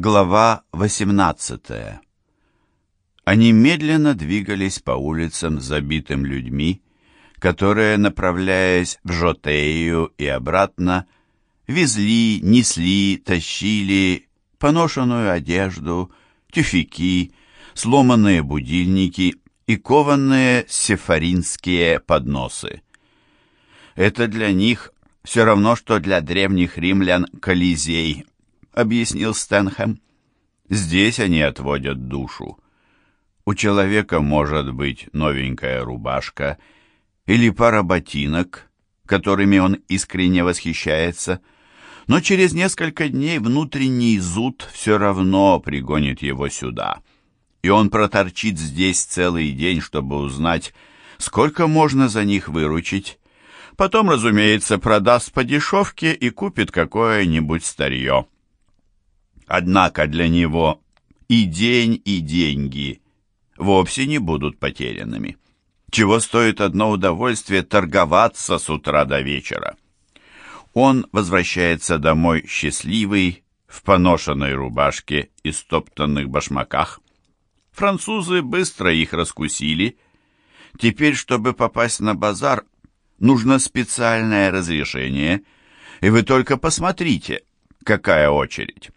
Глава 18 Они медленно двигались по улицам, забитым людьми, которые, направляясь в Жотею и обратно, везли, несли, тащили поношенную одежду, тюфяки, сломанные будильники и кованные сефаринские подносы. Это для них все равно, что для древних римлян Колизей – объяснил Стэнхэм. Здесь они отводят душу. У человека может быть новенькая рубашка или пара ботинок, которыми он искренне восхищается, но через несколько дней внутренний зуд все равно пригонит его сюда, и он проторчит здесь целый день, чтобы узнать, сколько можно за них выручить. Потом, разумеется, продаст по дешевке и купит какое-нибудь старье. Однако для него и день, и деньги вовсе не будут потерянными. Чего стоит одно удовольствие торговаться с утра до вечера. Он возвращается домой счастливый, в поношенной рубашке и стоптанных башмаках. Французы быстро их раскусили. Теперь, чтобы попасть на базар, нужно специальное разрешение, и вы только посмотрите, какая очередь.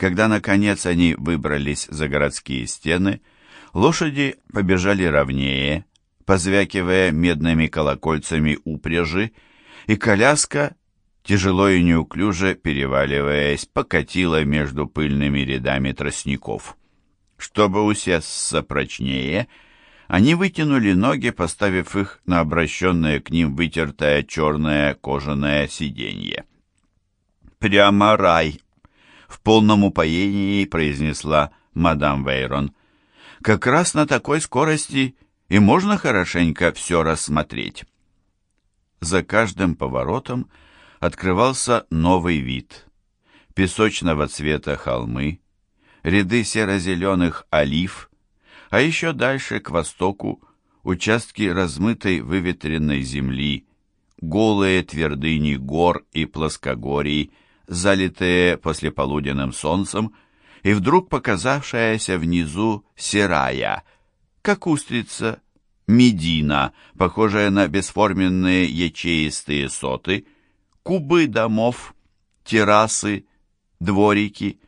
Когда, наконец, они выбрались за городские стены, лошади побежали ровнее, позвякивая медными колокольцами упряжи, и коляска, тяжело и неуклюже переваливаясь, покатила между пыльными рядами тростников. Чтобы усесться прочнее, они вытянули ноги, поставив их на обращенное к ним вытертое черное кожаное сиденье. «Прямо рай!» В полном упоении произнесла мадам Вейрон. «Как раз на такой скорости и можно хорошенько все рассмотреть». За каждым поворотом открывался новый вид. Песочного цвета холмы, ряды серо-зеленых олив, а еще дальше, к востоку, участки размытой выветренной земли, голые твердыни гор и плоскогорий, залитые послеполуденным солнцем, и вдруг показавшаяся внизу серая, как устрица, медина, похожая на бесформенные ячеистые соты, кубы домов, террасы, дворики,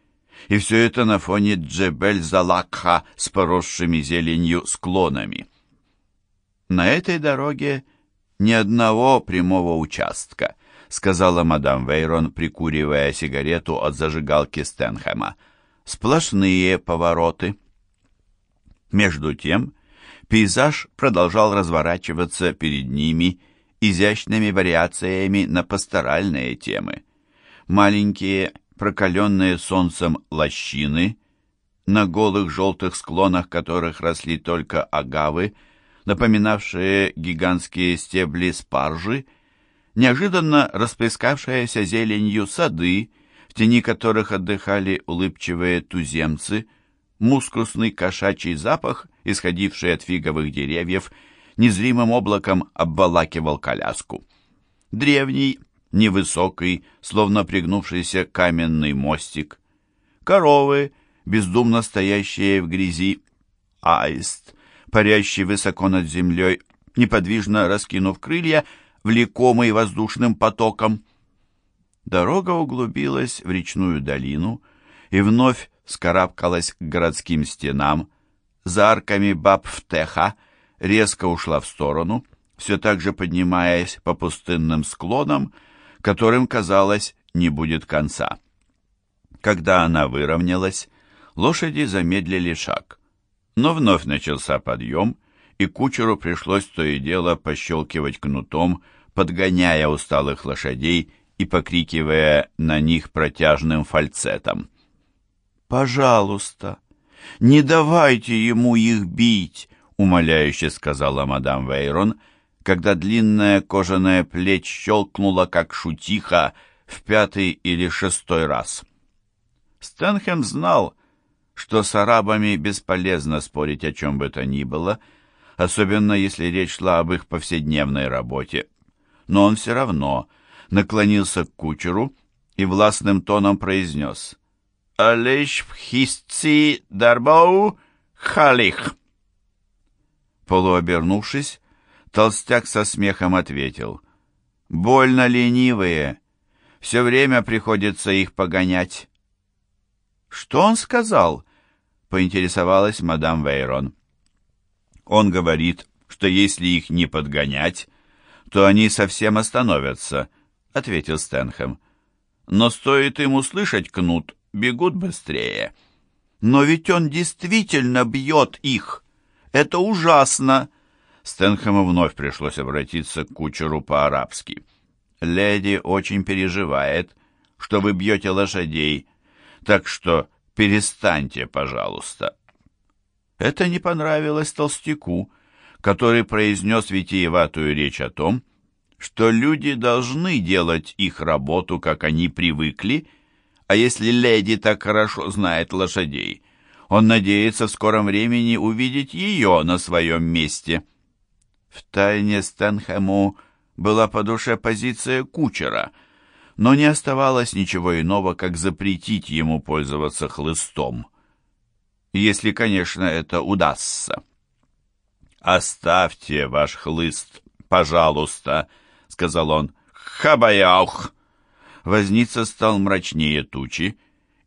и все это на фоне Джебель-Залакха с поросшими зеленью склонами. На этой дороге ни одного прямого участка — сказала мадам Вейрон, прикуривая сигарету от зажигалки Стэнхэма. «Сплошные повороты». Между тем, пейзаж продолжал разворачиваться перед ними изящными вариациями на пасторальные темы. Маленькие, прокаленные солнцем лощины, на голых желтых склонах которых росли только агавы, напоминавшие гигантские стебли спаржи, неожиданно расплескавшаяся зеленью сады, в тени которых отдыхали улыбчивые туземцы, мускусный кошачий запах, исходивший от фиговых деревьев, незримым облаком обволакивал коляску. Древний, невысокий, словно пригнувшийся каменный мостик. Коровы, бездумно стоящие в грязи. Аист, парящий высоко над землей, неподвижно раскинув крылья, влекомый воздушным потоком. Дорога углубилась в речную долину и вновь скарабкалась к городским стенам, за арками Бабфтеха резко ушла в сторону, все так же поднимаясь по пустынным склонам, которым, казалось, не будет конца. Когда она выровнялась, лошади замедлили шаг, но вновь начался подъем, и кучеру пришлось то и дело пощелкивать кнутом, подгоняя усталых лошадей и покрикивая на них протяжным фальцетом. «Пожалуйста, не давайте ему их бить!» — умоляюще сказала мадам Вейрон, когда длинная кожаная плеть щелкнула, как шутиха, в пятый или шестой раз. Стэнхэм знал, что с арабами бесполезно спорить о чем бы то ни было — особенно если речь шла об их повседневной работе. Но он все равно наклонился к кучеру и властным тоном произнес алиш пхисци дарбоу халих». Полуобернувшись, толстяк со смехом ответил. «Больно ленивые. Все время приходится их погонять». «Что он сказал?» — поинтересовалась мадам Вейрон. «Он говорит, что если их не подгонять, то они совсем остановятся», — ответил Стэнхэм. «Но стоит им услышать кнут, бегут быстрее». «Но ведь он действительно бьет их! Это ужасно!» Стэнхэму вновь пришлось обратиться к кучеру по-арабски. «Леди очень переживает, что вы бьете лошадей, так что перестаньте, пожалуйста». Это не понравилось толстяку, который произнес витиеватую речь о том, что люди должны делать их работу, как они привыкли, а если леди так хорошо знает лошадей, он надеется в скором времени увидеть ее на своем месте. В тайне Стэнхэму была по душе позиция кучера, но не оставалось ничего иного, как запретить ему пользоваться хлыстом. Если, конечно, это удастся. «Оставьте ваш хлыст, пожалуйста», — сказал он. «Хабаяух!» Возница стал мрачнее тучи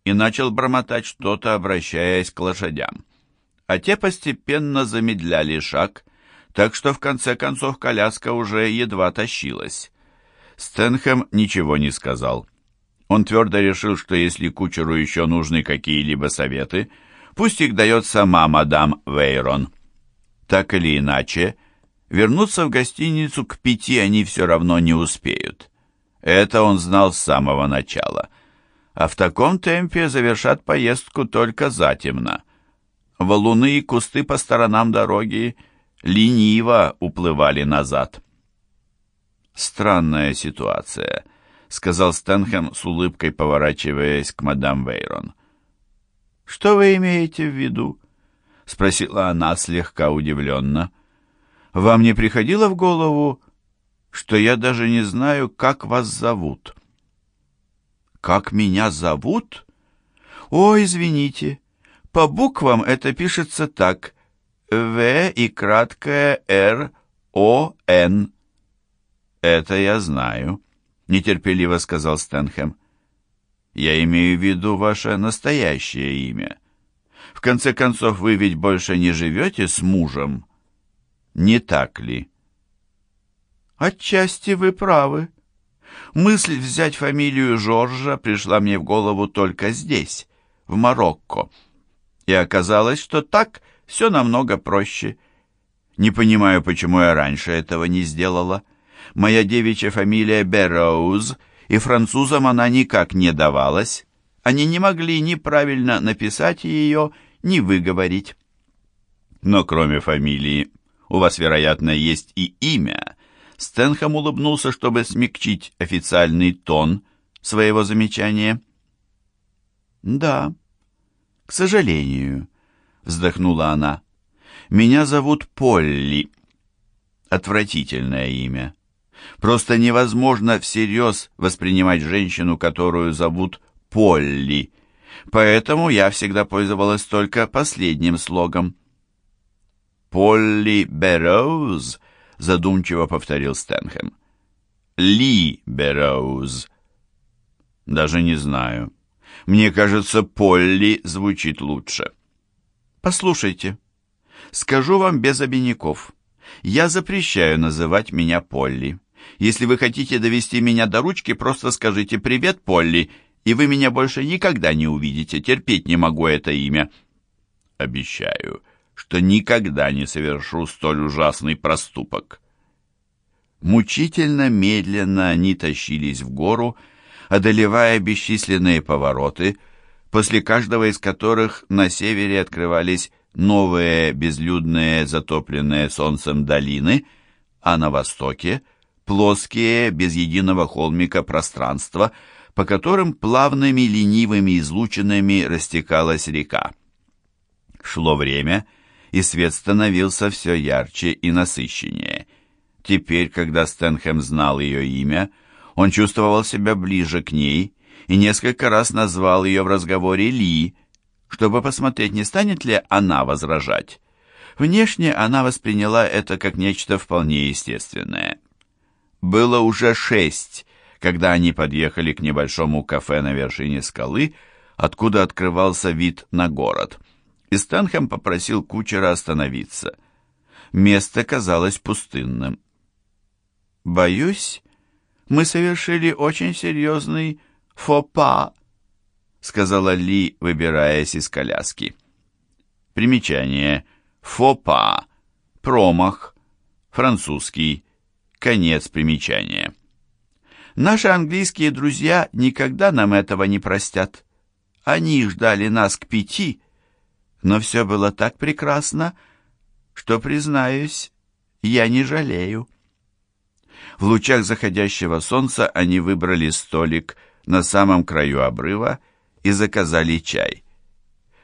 и начал бормотать что-то, обращаясь к лошадям. А те постепенно замедляли шаг, так что в конце концов коляска уже едва тащилась. Стэнхэм ничего не сказал. Он твердо решил, что если кучеру еще нужны какие-либо советы, пусть их дает сама мадам Вейрон. Так или иначе, вернуться в гостиницу к пяти они все равно не успеют. Это он знал с самого начала. А в таком темпе завершат поездку только затемно. Валуны и кусты по сторонам дороги лениво уплывали назад. «Странная ситуация», — сказал Стэнхэм с улыбкой, поворачиваясь к мадам Вейрон. «Что вы имеете в виду?» — спросила она слегка удивленно. «Вам не приходило в голову, что я даже не знаю, как вас зовут?» «Как меня зовут?» «О, извините, по буквам это пишется так. В и краткое Р, О, Н». «Это я знаю», — нетерпеливо сказал Стэнхэм. «Я имею в виду ваше настоящее имя». В конце концов, вы ведь больше не живете с мужем, не так ли? Отчасти вы правы. Мысль взять фамилию Жоржа пришла мне в голову только здесь, в Марокко. И оказалось, что так все намного проще. Не понимаю, почему я раньше этого не сделала. Моя девичья фамилия Берроуз, и французам она никак не давалась. Они не могли ни правильно написать ее, ни выговорить. Но кроме фамилии, у вас, вероятно, есть и имя. Стэнхэм улыбнулся, чтобы смягчить официальный тон своего замечания. «Да, к сожалению», — вздохнула она. «Меня зовут Полли. Отвратительное имя. Просто невозможно всерьез воспринимать женщину, которую зовут Полли поэтому я всегда пользовалась только последним слогом. «Полли Берроуз», — задумчиво повторил Стэнхэм. «Ли Берроуз». «Даже не знаю. Мне кажется, Полли звучит лучше». «Послушайте, скажу вам без обиняков. Я запрещаю называть меня Полли. Если вы хотите довести меня до ручки, просто скажите «Привет, Полли», и вы меня больше никогда не увидите. Терпеть не могу это имя. Обещаю, что никогда не совершу столь ужасный проступок. Мучительно медленно они тащились в гору, одолевая бесчисленные повороты, после каждого из которых на севере открывались новые безлюдные затопленные солнцем долины, а на востоке — плоские, без единого холмика пространства — по которым плавными ленивыми излучинами растекалась река. Шло время, и свет становился все ярче и насыщеннее. Теперь, когда Стэнхэм знал ее имя, он чувствовал себя ближе к ней и несколько раз назвал ее в разговоре Ли, чтобы посмотреть, не станет ли она возражать. Внешне она восприняла это как нечто вполне естественное. Было уже шесть, когда они подъехали к небольшому кафе на вершине скалы, откуда открывался вид на город. И Стэнхэм попросил кучера остановиться. Место казалось пустынным. «Боюсь, мы совершили очень серьезный фопа», сказала Ли, выбираясь из коляски. Примечание. Фопа. Промах. Французский. Конец примечания. Наши английские друзья никогда нам этого не простят. Они ждали нас к пяти, но все было так прекрасно, что, признаюсь, я не жалею. В лучах заходящего солнца они выбрали столик на самом краю обрыва и заказали чай.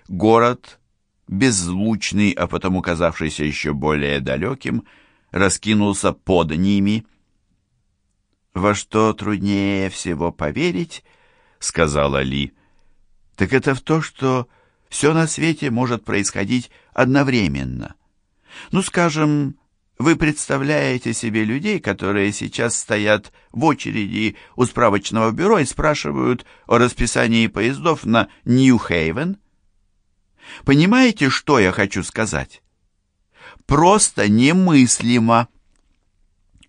Город, беззвучный, а потому казавшийся еще более далеким, раскинулся под ними — «Во что труднее всего поверить, — сказала Ли, — так это в то, что все на свете может происходить одновременно. Ну, скажем, вы представляете себе людей, которые сейчас стоят в очереди у справочного бюро и спрашивают о расписании поездов на Нью-Хейвен? Понимаете, что я хочу сказать? Просто немыслимо.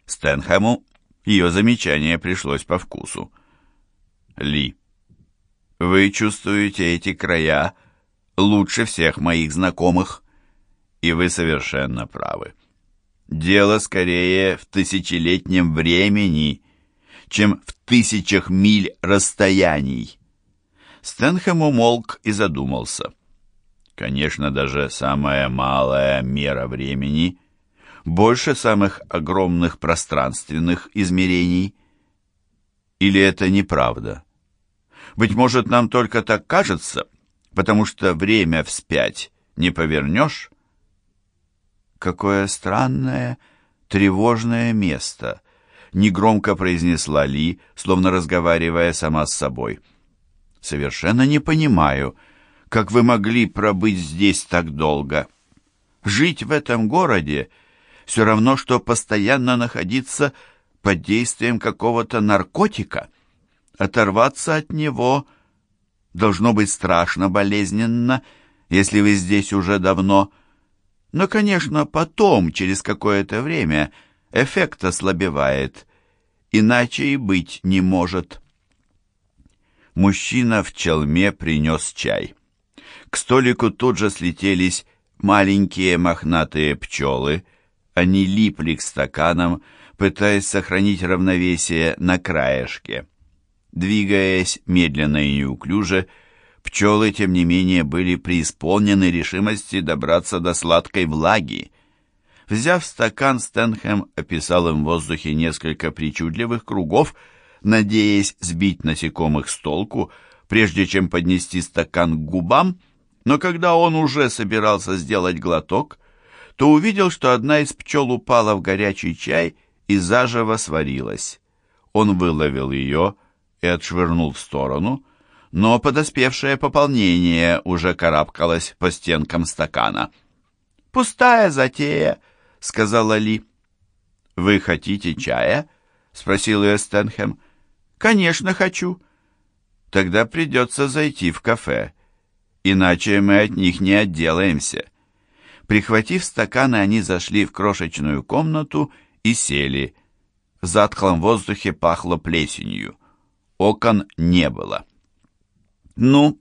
Стэнхэму ее замечание пришлось по вкусу. Ли, вы чувствуете эти края лучше всех моих знакомых, и вы совершенно правы. Дело скорее в тысячелетнем времени, чем в тысячах миль расстояний. Стэнхэм умолк и задумался. Конечно, даже самая малая мера времени больше самых огромных пространственных измерений? Или это неправда? Быть может, нам только так кажется, потому что время вспять не повернешь? Какое странное, тревожное место, негромко произнесла Ли, словно разговаривая сама с собой. Совершенно не понимаю, как вы могли пробыть здесь так долго. Жить в этом городе — все равно, что постоянно находиться под действием какого-то наркотика. Оторваться от него должно быть страшно болезненно, если вы здесь уже давно. Но, конечно, потом, через какое-то время, эффект ослабевает, иначе и быть не может. Мужчина в челме принес чай. К столику тут же слетелись маленькие мохнатые пчелы, они липли к стаканам, пытаясь сохранить равновесие на краешке. Двигаясь медленно и неуклюже, пчелы, тем не менее, были преисполнены решимости добраться до сладкой влаги. Взяв стакан, Стэнхэм описал им в воздухе несколько причудливых кругов, надеясь сбить насекомых с толку, прежде чем поднести стакан к губам, но когда он уже собирался сделать глоток, то увидел, что одна из пчел упала в горячий чай и заживо сварилась. Он выловил ее и отшвырнул в сторону, но подоспевшее пополнение уже карабкалось по стенкам стакана. «Пустая затея», — сказала Ли. «Вы хотите чая?» — спросил ее Стэнхэм. «Конечно хочу». «Тогда придется зайти в кафе, иначе мы от них не отделаемся». Прихватив стаканы, они зашли в крошечную комнату и сели. В затхлом воздухе пахло плесенью. Окон не было. «Ну,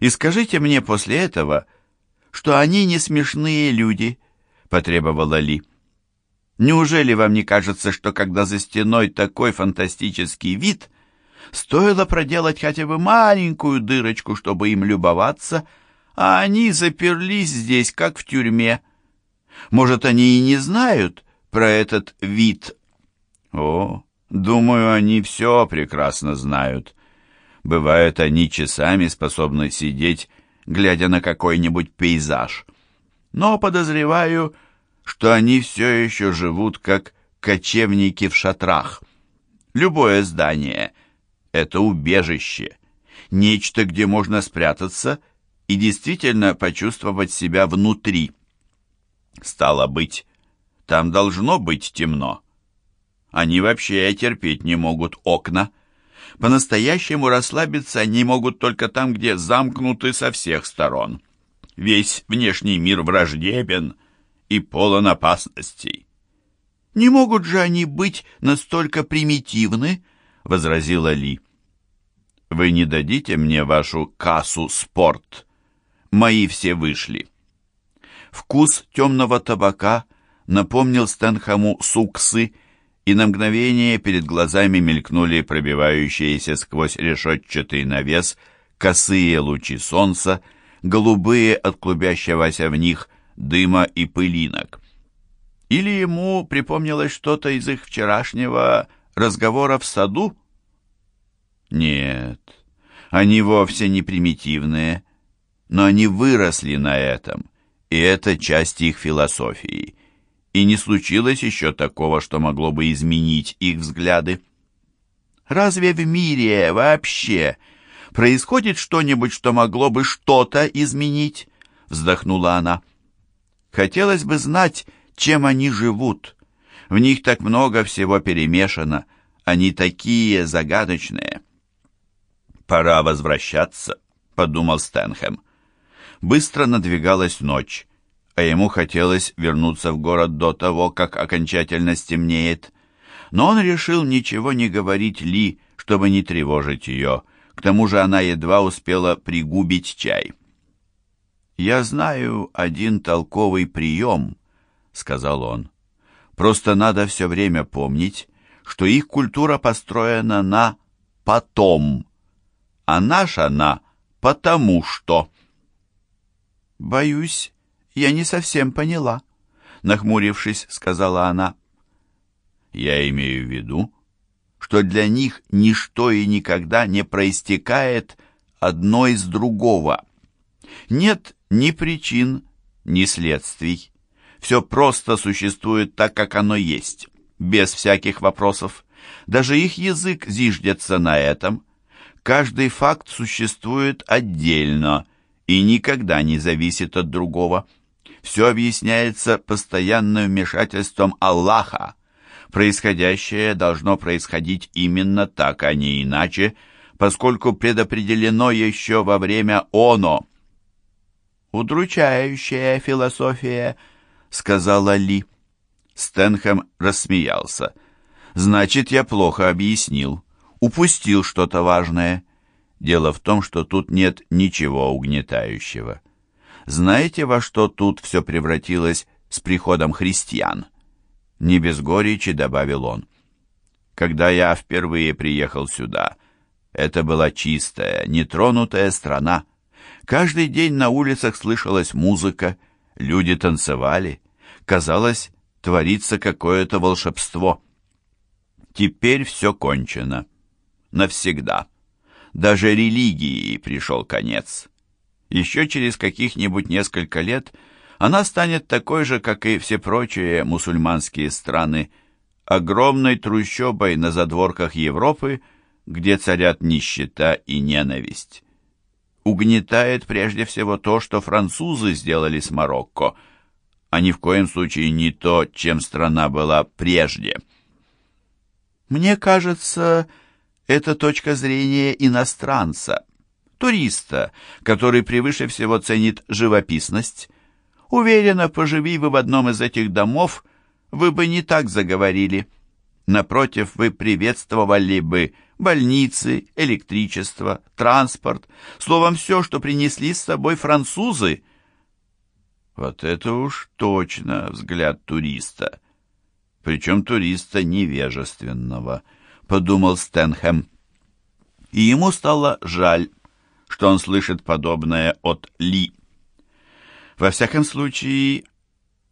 и скажите мне после этого, что они не смешные люди», — потребовала Ли. «Неужели вам не кажется, что когда за стеной такой фантастический вид, стоило проделать хотя бы маленькую дырочку, чтобы им любоваться, — а они заперлись здесь, как в тюрьме. Может, они и не знают про этот вид? О, думаю, они все прекрасно знают. Бывает, они часами способны сидеть, глядя на какой-нибудь пейзаж. Но подозреваю, что они все еще живут, как кочевники в шатрах. Любое здание, Это убежище, нечто, где можно спрятаться и действительно почувствовать себя внутри. Стало быть, там должно быть темно. Они вообще терпеть не могут окна. По-настоящему расслабиться они могут только там, где замкнуты со всех сторон. Весь внешний мир враждебен и полон опасностей. «Не могут же они быть настолько примитивны?» — возразила Ли. «Вы не дадите мне вашу кассу спорт? Мои все вышли». Вкус темного табака напомнил Стэнхэму суксы, и на мгновение перед глазами мелькнули пробивающиеся сквозь решетчатый навес косые лучи солнца, голубые от клубящегося в них дыма и пылинок. Или ему припомнилось что-то из их вчерашнего разговора в саду? Нет, они вовсе не примитивные, но они выросли на этом, и это часть их философии и не случилось еще такого, что могло бы изменить их взгляды. Разве в мире вообще происходит что-нибудь, что могло бы что-то изменить? Вздохнула она. Хотелось бы знать, чем они живут. В них так много всего перемешано, они такие загадочные. Пора возвращаться, подумал Стэнхэм. Быстро надвигалась ночь а ему хотелось вернуться в город до того, как окончательно стемнеет. Но он решил ничего не говорить Ли, чтобы не тревожить ее. К тому же она едва успела пригубить чай. «Я знаю один толковый прием», — сказал он. «Просто надо все время помнить, что их культура построена на «потом», а наша на «потому что». «Боюсь, «Я не совсем поняла», — нахмурившись, сказала она. «Я имею в виду, что для них ничто и никогда не проистекает одно из другого. Нет ни причин, ни следствий. Все просто существует так, как оно есть, без всяких вопросов. Даже их язык зиждется на этом. Каждый факт существует отдельно и никогда не зависит от другого все объясняется постоянным вмешательством Аллаха. Происходящее должно происходить именно так, а не иначе, поскольку предопределено еще во время оно. «Удручающая философия», — сказала Ли. Стэнхэм рассмеялся. «Значит, я плохо объяснил. Упустил что-то важное. Дело в том, что тут нет ничего угнетающего. Знаете, во что тут все превратилось с приходом христиан? Не без горечи добавил он. Когда я впервые приехал сюда, это была чистая, нетронутая страна. Каждый день на улицах слышалась музыка, люди танцевали. Казалось, творится какое-то волшебство. Теперь все кончено. Навсегда. Даже религии пришел конец. Еще через каких-нибудь несколько лет она станет такой же, как и все прочие мусульманские страны, огромной трущобой на задворках Европы, где царят нищета и ненависть. Угнетает прежде всего то, что французы сделали с Марокко, а ни в коем случае не то, чем страна была прежде. Мне кажется, это точка зрения иностранца, туриста, который превыше всего ценит живописность. Уверена, поживи вы в одном из этих домов, вы бы не так заговорили. Напротив, вы приветствовали бы больницы, электричество, транспорт, словом, все, что принесли с собой французы. Вот это уж точно взгляд туриста. Причем туриста невежественного, подумал Стэнхэм. И ему стало жаль что он слышит подобное от Ли. Во всяком случае,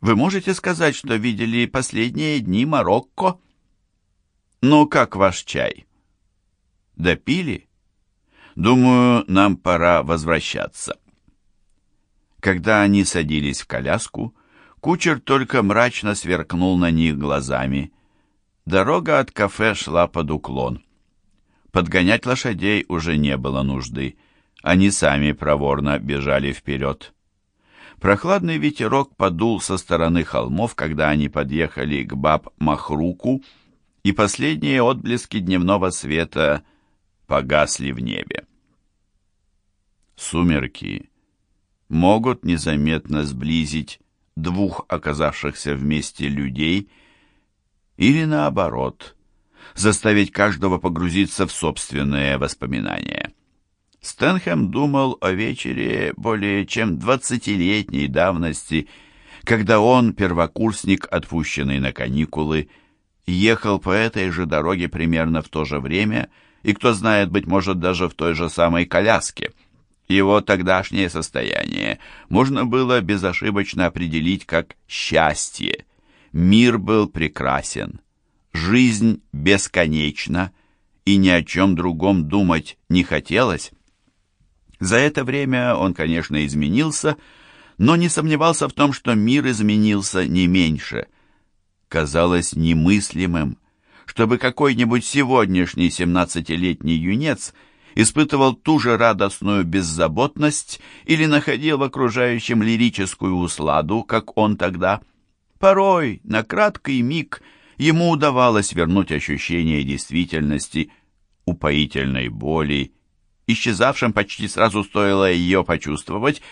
вы можете сказать, что видели последние дни Марокко? Ну, как ваш чай? Допили? Думаю, нам пора возвращаться. Когда они садились в коляску, кучер только мрачно сверкнул на них глазами. Дорога от кафе шла под уклон. Подгонять лошадей уже не было нужды. Они сами проворно бежали вперед. Прохладный ветерок подул со стороны холмов, когда они подъехали к Баб-Махруку, и последние отблески дневного света погасли в небе. Сумерки могут незаметно сблизить двух оказавшихся вместе людей или наоборот, заставить каждого погрузиться в собственные воспоминания. Стэнхэм думал о вечере более чем двадцатилетней давности, когда он, первокурсник, отпущенный на каникулы, ехал по этой же дороге примерно в то же время, и, кто знает, быть может, даже в той же самой коляске. Его тогдашнее состояние можно было безошибочно определить как счастье. Мир был прекрасен, жизнь бесконечна, и ни о чем другом думать не хотелось. За это время он, конечно, изменился, но не сомневался в том, что мир изменился не меньше. Казалось немыслимым, чтобы какой-нибудь сегодняшний семнадцатилетний юнец испытывал ту же радостную беззаботность или находил в окружающем лирическую усладу, как он тогда. Порой, на краткий миг, ему удавалось вернуть ощущение действительности, упоительной боли исчезавшим почти сразу стоило ее почувствовать,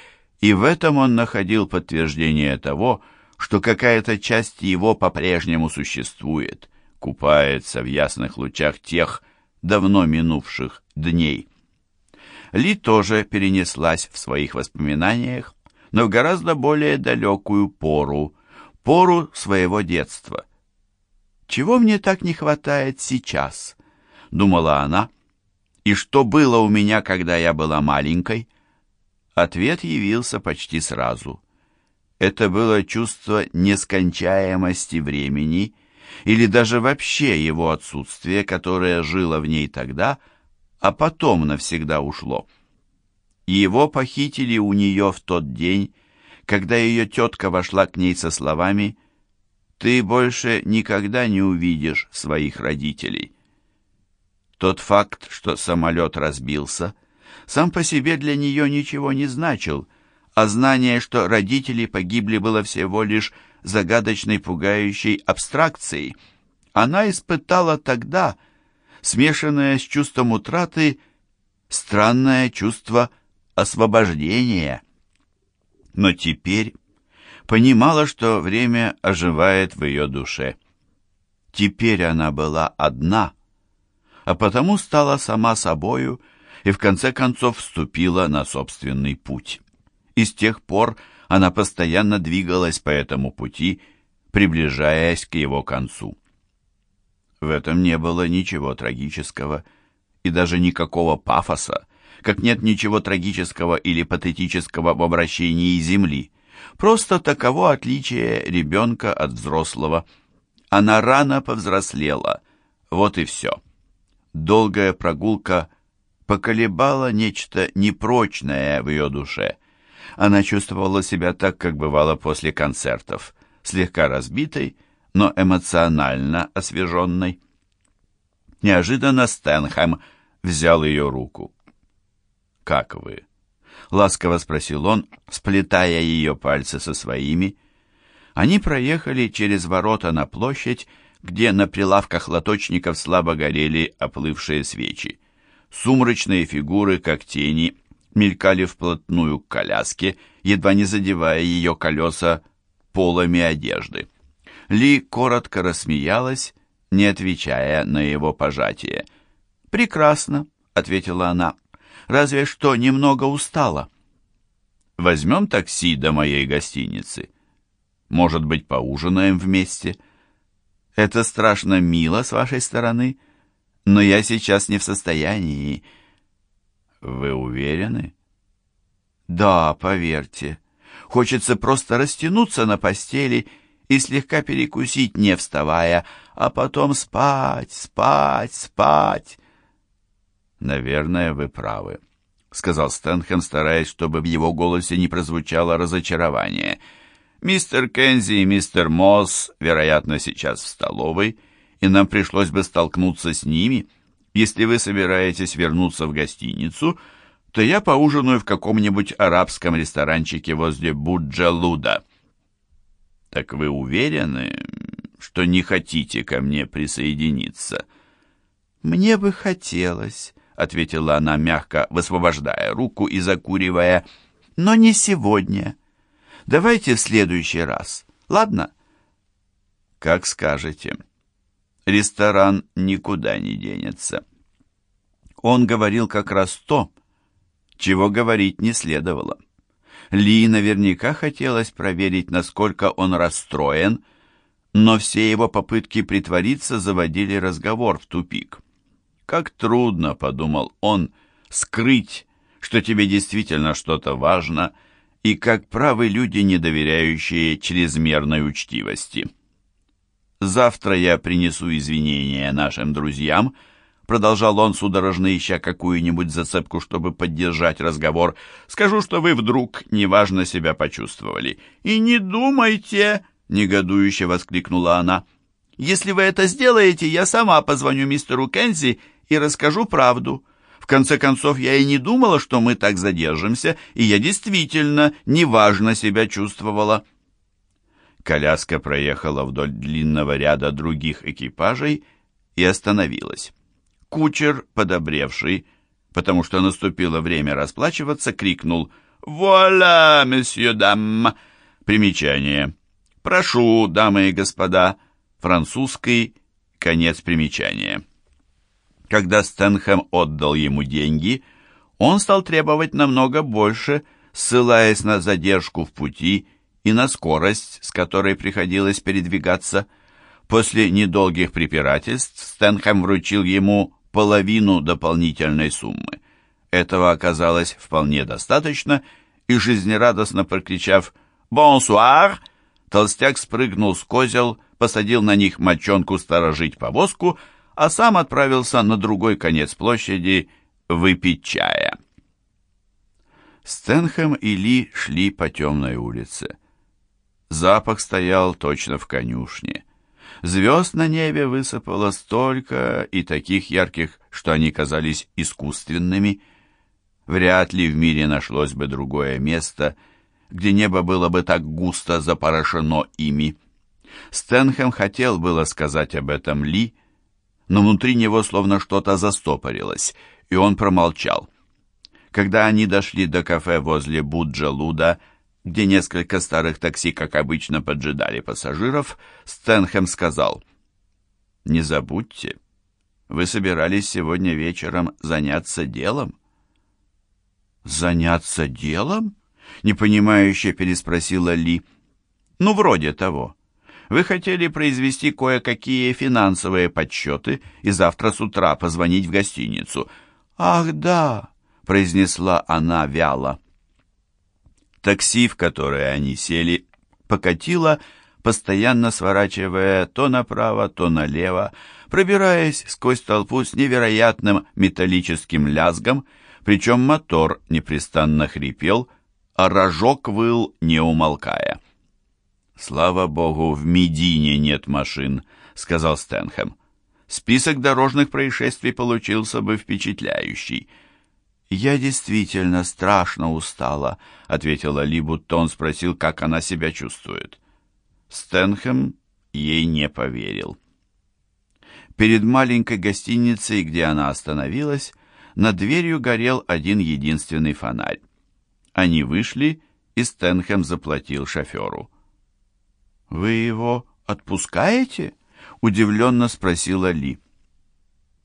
и в этом он находил подтверждение того, что какая-то часть его по-прежнему существует, купается в ясных лучах тех давно минувших дней. Ли тоже перенеслась в своих воспоминаниях, но в гораздо более далекую пору, пору своего детства. «Чего мне так не хватает сейчас?» — думала она, и что было у меня, когда я была маленькой? Ответ явился почти сразу. Это было чувство нескончаемости времени или даже вообще его отсутствие, которое жило в ней тогда, а потом навсегда ушло. Его похитили у нее в тот день, когда ее тетка вошла к ней со словами «Ты больше никогда не увидишь своих родителей». Тот факт, что самолет разбился, сам по себе для нее ничего не значил, а знание, что родители погибли, было всего лишь загадочной пугающей абстракцией. Она испытала тогда, смешанное с чувством утраты, странное чувство освобождения. Но теперь понимала, что время оживает в ее душе. Теперь она была одна — а потому стала сама собою и в конце концов вступила на собственный путь. И с тех пор она постоянно двигалась по этому пути, приближаясь к его концу. В этом не было ничего трагического и даже никакого пафоса, как нет ничего трагического или патетического в обращении Земли. Просто таково отличие ребенка от взрослого. Она рано повзрослела, вот и все. Долгая прогулка поколебала нечто непрочное в ее душе. Она чувствовала себя так, как бывало после концертов, слегка разбитой, но эмоционально освеженной. Неожиданно Стэнхэм взял ее руку. «Как вы?» — ласково спросил он, сплетая ее пальцы со своими. Они проехали через ворота на площадь где на прилавках лоточников слабо горели оплывшие свечи. Сумрачные фигуры, как тени, мелькали вплотную к коляске, едва не задевая ее колеса полами одежды. Ли коротко рассмеялась, не отвечая на его пожатие. «Прекрасно», — ответила она, — «разве что немного устала». «Возьмем такси до моей гостиницы. Может быть, поужинаем вместе?» Это страшно мило с вашей стороны, но я сейчас не в состоянии. Вы уверены? Да, поверьте. Хочется просто растянуться на постели и слегка перекусить, не вставая, а потом спать, спать, спать. Наверное, вы правы, сказал Стэнхэм, стараясь, чтобы в его голосе не прозвучало разочарование — Мистер Кензи и мистер Мосс, вероятно, сейчас в столовой, и нам пришлось бы столкнуться с ними. Если вы собираетесь вернуться в гостиницу, то я поужинаю в каком-нибудь арабском ресторанчике возле Буджалуда. Так вы уверены, что не хотите ко мне присоединиться? Мне бы хотелось, ответила она мягко, высвобождая руку и закуривая. Но не сегодня. Давайте в следующий раз. Ладно? Как скажете. Ресторан никуда не денется. Он говорил как раз то, чего говорить не следовало. Ли наверняка хотелось проверить, насколько он расстроен, но все его попытки притвориться заводили разговор в тупик. «Как трудно», — подумал он, — «скрыть, что тебе действительно что-то важно, и как правы люди, не доверяющие чрезмерной учтивости». «Завтра я принесу извинения нашим друзьям», — продолжал он, судорожно ища какую-нибудь зацепку, чтобы поддержать разговор, скажу, что вы вдруг неважно себя почувствовали. «И не думайте!» — негодующе воскликнула она. «Если вы это сделаете, я сама позвоню мистеру Кензи и расскажу правду. В конце концов, я и не думала, что мы так задержимся, и я действительно неважно себя чувствовала». Коляска проехала вдоль длинного ряда других экипажей и остановилась. Кучер, подобревший, потому что наступило время расплачиваться, крикнул «Вуаля, месье дам!» Примечание. «Прошу, дамы и господа!» Французский конец примечания. Когда Стэнхэм отдал ему деньги, он стал требовать намного больше, ссылаясь на задержку в пути и на скорость, с которой приходилось передвигаться. После недолгих препирательств Стэнхэм вручил ему половину дополнительной суммы. Этого оказалось вполне достаточно, и жизнерадостно прокричав «Бонсуар!», толстяк спрыгнул с козел, посадил на них мочонку сторожить повозку, а сам отправился на другой конец площади выпить чая. Стэнхэм и Ли шли по темной улице. Запах стоял точно в конюшне. Звезд на небе высыпало столько и таких ярких, что они казались искусственными. Вряд ли в мире нашлось бы другое место, где небо было бы так густо запорошено ими. Стэнхэм хотел было сказать об этом Ли, но внутри него словно что-то застопорилось, и он промолчал. Когда они дошли до кафе возле Буджа-Луда, где несколько старых такси, как обычно, поджидали пассажиров, Стэнхэм сказал, «Не забудьте, вы собирались сегодня вечером заняться делом?» «Заняться делом?» — непонимающе переспросила Ли. «Ну, вроде того. Вы хотели произвести кое-какие финансовые подсчеты и завтра с утра позвонить в гостиницу». «Ах, да!» — произнесла она вяло. Такси, в которое они сели, покатило, постоянно сворачивая то направо, то налево, пробираясь сквозь толпу с невероятным металлическим лязгом, причем мотор непрестанно хрипел, а рожок выл, не умолкая. «Слава богу, в Медине нет машин», — сказал Стэнхэм. «Список дорожных происшествий получился бы впечатляющий». «Я действительно страшно устала», — ответила Ли, будто он спросил, как она себя чувствует. Стэнхэм ей не поверил. Перед маленькой гостиницей, где она остановилась, над дверью горел один единственный фонарь. Они вышли, и Стэнхэм заплатил шоферу. «Вы его отпускаете?» — удивленно спросила Ли.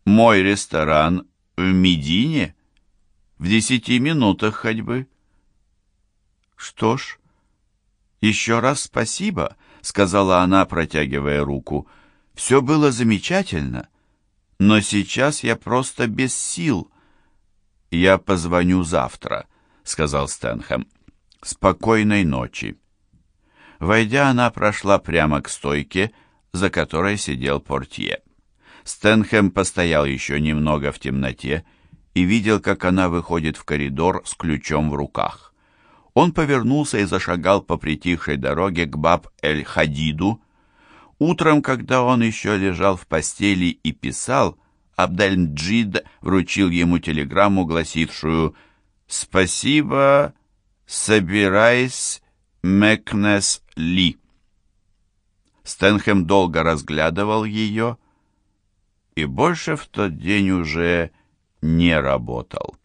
«Мой ресторан в Медине?» В десяти минутах ходьбы. Что ж, еще раз спасибо, сказала она, протягивая руку. Все было замечательно, но сейчас я просто без сил. Я позвоню завтра, сказал Стэнхэм. Спокойной ночи. Войдя, она прошла прямо к стойке, за которой сидел портье. Стэнхэм постоял еще немного в темноте, и видел, как она выходит в коридор с ключом в руках. Он повернулся и зашагал по притихшей дороге к Баб-эль-Хадиду. Утром, когда он еще лежал в постели и писал, Абдельмджид вручил ему телеграмму, гласившую «Спасибо, собирайся, Мекнес Ли». Стэнхэм долго разглядывал ее, и больше в тот день уже не работал.